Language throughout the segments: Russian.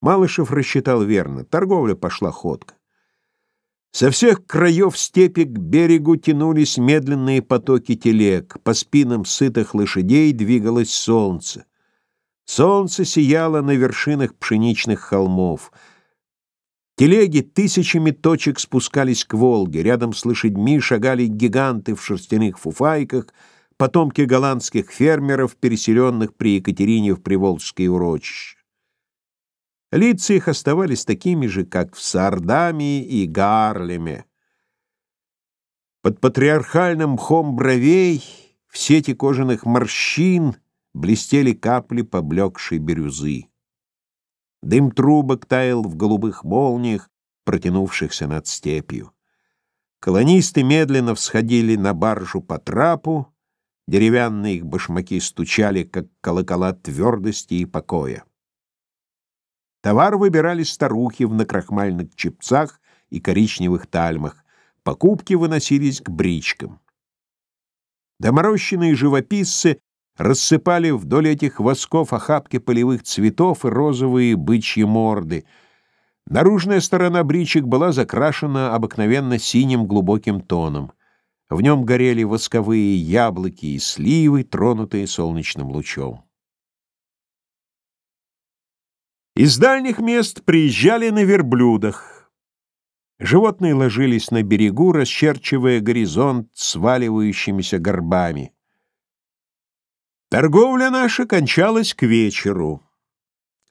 Малышев рассчитал верно. Торговля пошла ходко. Со всех краев степи к берегу тянулись медленные потоки телег. По спинам сытых лошадей двигалось солнце. Солнце сияло на вершинах пшеничных холмов. Телеги тысячами точек спускались к Волге. Рядом с лошадьми шагали гиганты в шерстяных фуфайках, потомки голландских фермеров, переселенных при Екатерине в Приволжские урочища. Лица их оставались такими же, как в Саардамии и Гарлеме. Под патриархальным мхом бровей в сети кожаных морщин блестели капли поблекшей бирюзы. Дым трубок таял в голубых молниях, протянувшихся над степью. Колонисты медленно всходили на баржу по трапу, деревянные их башмаки стучали, как колокола твердости и покоя. Товар выбирали старухи в накрахмальных чепцах и коричневых тальмах. Покупки выносились к бричкам. Доморощенные живописцы рассыпали вдоль этих восков охапки полевых цветов и розовые бычьи морды. Наружная сторона бричек была закрашена обыкновенно синим глубоким тоном. В нем горели восковые яблоки и сливы, тронутые солнечным лучом. Из дальних мест приезжали на верблюдах. Животные ложились на берегу, расчерчивая горизонт сваливающимися горбами. Торговля наша кончалась к вечеру.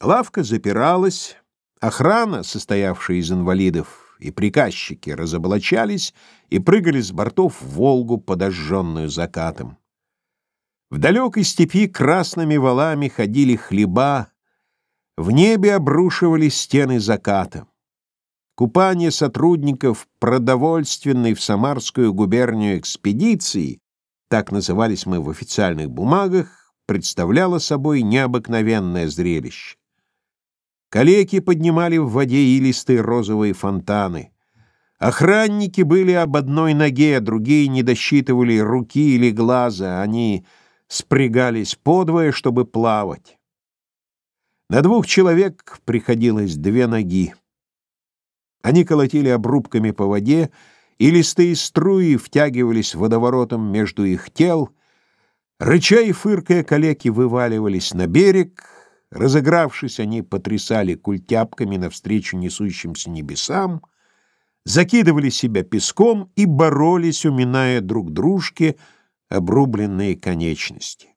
Лавка запиралась, охрана, состоявшая из инвалидов, и приказчики разоблачались и прыгали с бортов в Волгу, подожженную закатом. В далекой степи красными валами ходили хлеба, в небе обрушивались стены заката. Купание сотрудников продовольственной в Самарскую губернию экспедиции, так назывались мы в официальных бумагах, представляло собой необыкновенное зрелище. Калеки поднимали в воде илистые розовые фонтаны. Охранники были об одной ноге, другие не досчитывали руки или глаза, они спрягались подвое, чтобы плавать. На двух человек приходилось две ноги. Они колотили обрубками по воде, и листые струи втягивались водоворотом между их тел, рыча и фыркая калеки вываливались на берег, разыгравшись, они потрясали культяпками навстречу несущимся небесам, закидывали себя песком и боролись, уминая друг дружке обрубленные конечности.